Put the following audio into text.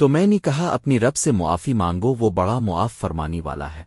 تو میں نے کہا اپنی رب سے معافی مانگو، وہ بڑا معاف فرمانی والا ہے۔